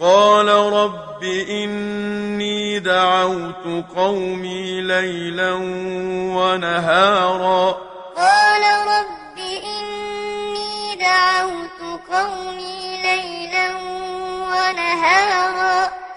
قال رب إني دعوت قومي ليلا ونهارا. قال رب إني دعوت قومي ليلا ونهارا.